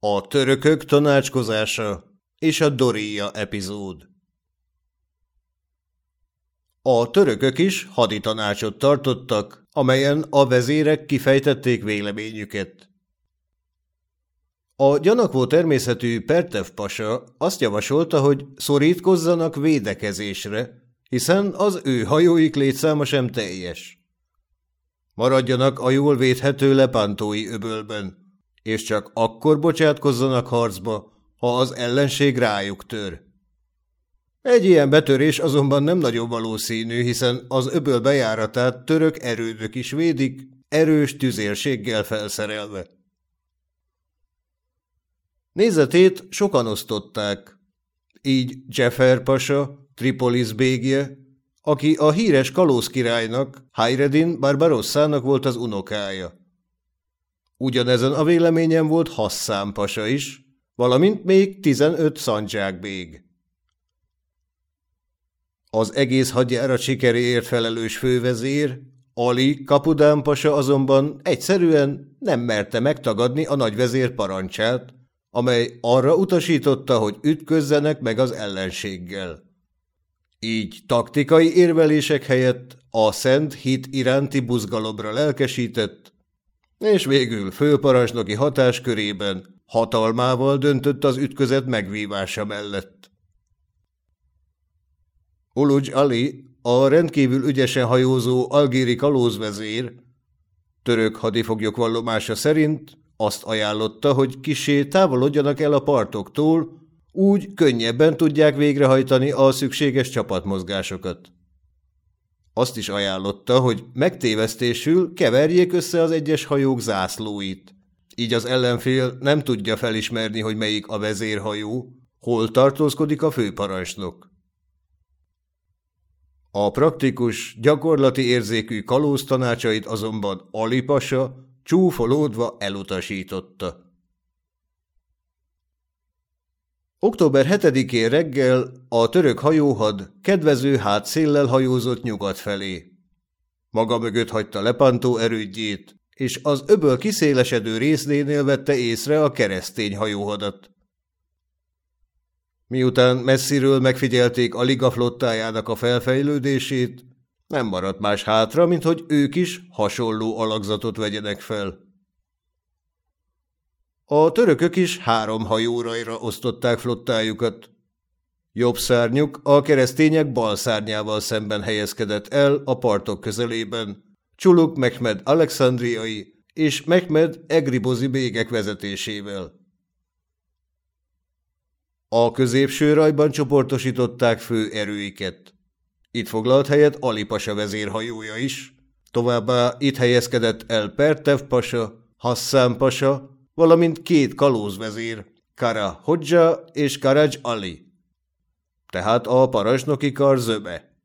A törökök tanácskozása és a Doria epizód A törökök is haditanácsot tartottak, amelyen a vezérek kifejtették véleményüket. A gyanakvó természetű Pertev pasa azt javasolta, hogy szorítkozzanak védekezésre, hiszen az ő hajóik létszáma sem teljes. Maradjanak a jól védhető lepántói öbölben, és csak akkor bocsátkozzanak harcba, ha az ellenség rájuk tör. Egy ilyen betörés azonban nem nagyon valószínű, hiszen az öböl bejáratát török erődök is védik, erős tüzérséggel felszerelve. Nézetét sokan osztották, így Jeffer Pasa, Tripolis bégje, aki a híres kalóz királynak, Hayreddin Barbarossának volt az unokája. Ugyanezen a véleményen volt Hassan Pasa is, valamint még 15 szandzsák bég. Az egész hadjárat sikeréért felelős fővezér, Ali Kapudán Pasa azonban egyszerűen nem merte megtagadni a nagyvezér parancsát, amely arra utasította, hogy ütközzenek meg az ellenséggel. Így taktikai érvelések helyett a szent hit iránti buzgalomra lelkesített, és végül főparancsnoki hatáskörében hatalmával döntött az ütközet megvívása mellett. Uluj Ali, a rendkívül ügyesen hajózó algéri kalózvezér, török hadifoglyok vallomása szerint azt ajánlotta, hogy kisé távolodjanak el a partoktól, úgy könnyebben tudják végrehajtani a szükséges csapatmozgásokat. Azt is ajánlotta, hogy megtévesztésül keverjék össze az egyes hajók zászlóit. Így az ellenfél nem tudja felismerni, hogy melyik a vezérhajó, hol tartózkodik a főparancsnok. A praktikus, gyakorlati érzékű kalóz tanácsait azonban Alipasa csúfolódva elutasította. Október 7-én reggel a török hajóhad kedvező hátszéllel hajózott nyugat felé. Maga mögött hagyta Lepantó erődjét, és az öböl kiszélesedő résznénél vette észre a keresztény hajóhadat. Miután messziről megfigyelték a liga flottájának a felfejlődését, nem maradt más hátra, mint hogy ők is hasonló alakzatot vegyenek fel. A törökök is három hajóraira osztották flottájukat. Jobb szárnyuk a keresztények bal szárnyával szemben helyezkedett el a partok közelében, Csuluk Mehmed alexandriai és Mehmed egribozi bégek vezetésével. A középső rajban csoportosították fő erőiket. Itt foglalt helyet Ali Pasa vezérhajója is, továbbá itt helyezkedett el Pertev Pasa, Hassan Pasa, valamint két kalózvezér, Kara Hodja és Karaj Ali. Tehát a parancsnoki kar zöbe.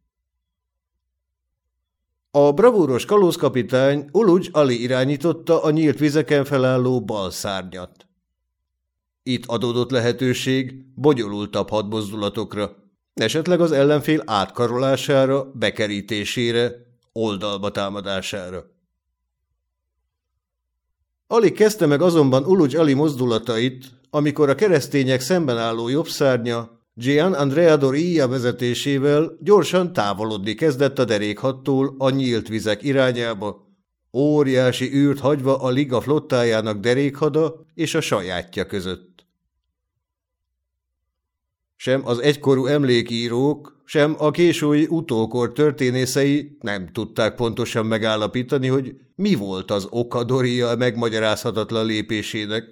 A bravúros kalózkapitány Uluj Ali irányította a nyílt vizeken felálló bal szárnyat. Itt adódott lehetőség bogyolultabb hadmozdulatokra, esetleg az ellenfél átkarolására, bekerítésére, oldalba támadására. Alig kezdte meg azonban Uluj Ali mozdulatait, amikor a keresztények szemben álló jobbszárnya Gian Andrea Doria vezetésével gyorsan távolodni kezdett a derékhattól a nyílt vizek irányába, óriási űrt hagyva a liga flottájának derékhada és a sajátja között. Sem az egykorú emlékírók, sem a késői utókor történészei nem tudták pontosan megállapítani, hogy mi volt az oka Doria megmagyarázhatatlan lépésének,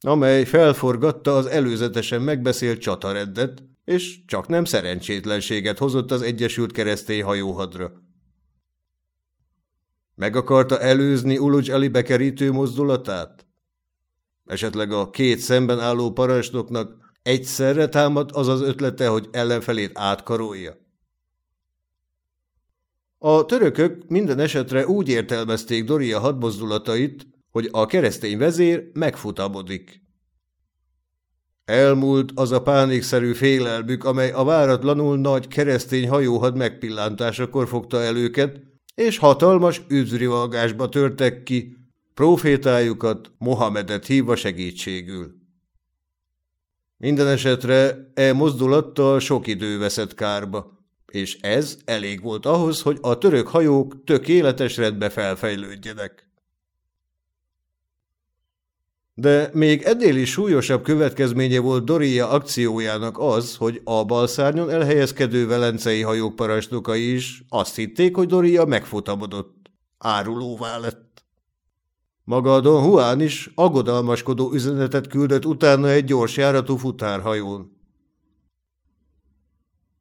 amely felforgatta az előzetesen megbeszélt csatareddet, és csak nem szerencsétlenséget hozott az Egyesült Keresztény hajóhadra. Meg akarta előzni Uluj Ali bekerítő mozdulatát? Esetleg a két szemben álló parancsnoknak egyszerre támad az az ötlete, hogy ellenfelét átkarolja? A törökök minden esetre úgy értelmezték Doria hadmozdulatait, hogy a keresztény vezér megfutabodik. Elmúlt az a pánikszerű félelmük, amely a váratlanul nagy keresztény hajóhad megpillantásakor fogta el őket, és hatalmas üzrivalgásba törtek ki, profétájukat Mohamedet hívva segítségül. Minden esetre e mozdulattal sok idő veszett kárba, és ez elég volt ahhoz, hogy a török hajók tökéletes rendbe felfejlődjenek. De még ennél is súlyosabb következménye volt Doria akciójának az, hogy a balszárnyon elhelyezkedő velencei hajók parancsnokai is azt hitték, hogy Doria megfutamodott. Árulóvá lett. Maga a Don Juan is aggodalmaskodó üzenetet küldött utána egy gyors járatú futárhajón.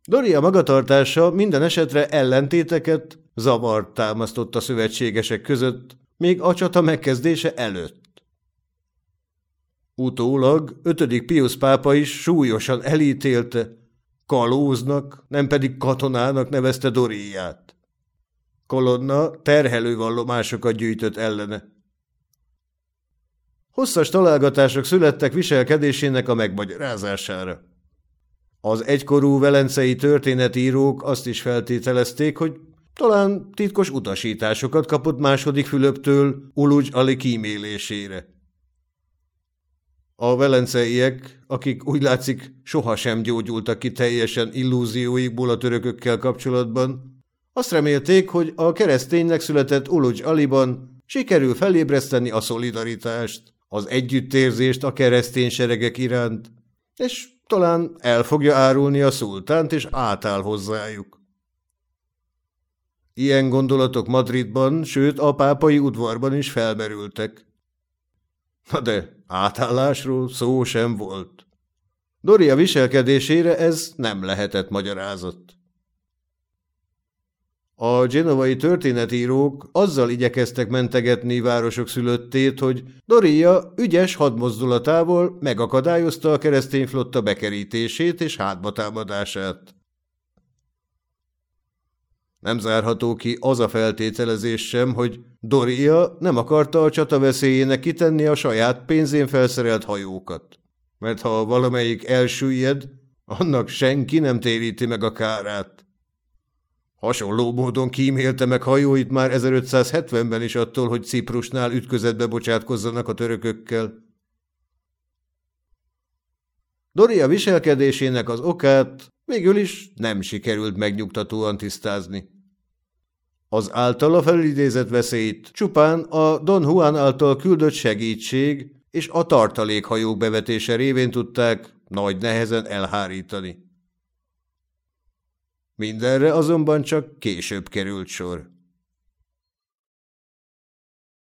Doria magatartása minden esetre ellentéteket, zavart támasztott a szövetségesek között, még a csata megkezdése előtt. Utólag ötödik Pius pápa is súlyosan elítélte, kalóznak, nem pedig katonának nevezte Doriát. Kolonna terhelő vallomásokat gyűjtött ellene. Hosszas találgatások születtek viselkedésének a megmagyarázására. Az egykorú velencei történetírók azt is feltételezték, hogy talán titkos utasításokat kapott második Fülöptől Ulugy Ali kímélésére. A velenceiek, akik úgy látszik sohasem gyógyultak ki teljesen illúzióikból a törökökkel kapcsolatban, azt remélték, hogy a kereszténynek született Ulucs Aliban sikerül felébreszteni a szolidaritást, az együttérzést a keresztény seregek iránt, és talán el fogja árulni a szultánt, és átáll hozzájuk. Ilyen gondolatok Madridban, sőt a pápai udvarban is felmerültek. Na de Átállásról szó sem volt. Doria viselkedésére ez nem lehetett magyarázat. A genovai történetírók azzal igyekeztek mentegetni városok szülöttét, hogy Doria ügyes hadmozdulatával megakadályozta a keresztény flotta bekerítését és hátbatámadását. Nem zárható ki az a feltételezés sem, hogy Doria nem akarta a csata veszélyének kitenni a saját pénzén felszerelt hajókat. Mert ha valamelyik elsüllyed, annak senki nem téríti meg a kárát. Hasonló módon kímélte meg hajóit már 1570-ben is attól, hogy Ciprusnál ütközetbe bocsátkozzanak a törökökkel. Doria viselkedésének az okát végül is nem sikerült megnyugtatóan tisztázni. Az általa felidézett veszélyt csupán a Don Juan által küldött segítség és a tartalékhajók bevetése révén tudták nagy nehezen elhárítani. Mindenre azonban csak később került sor.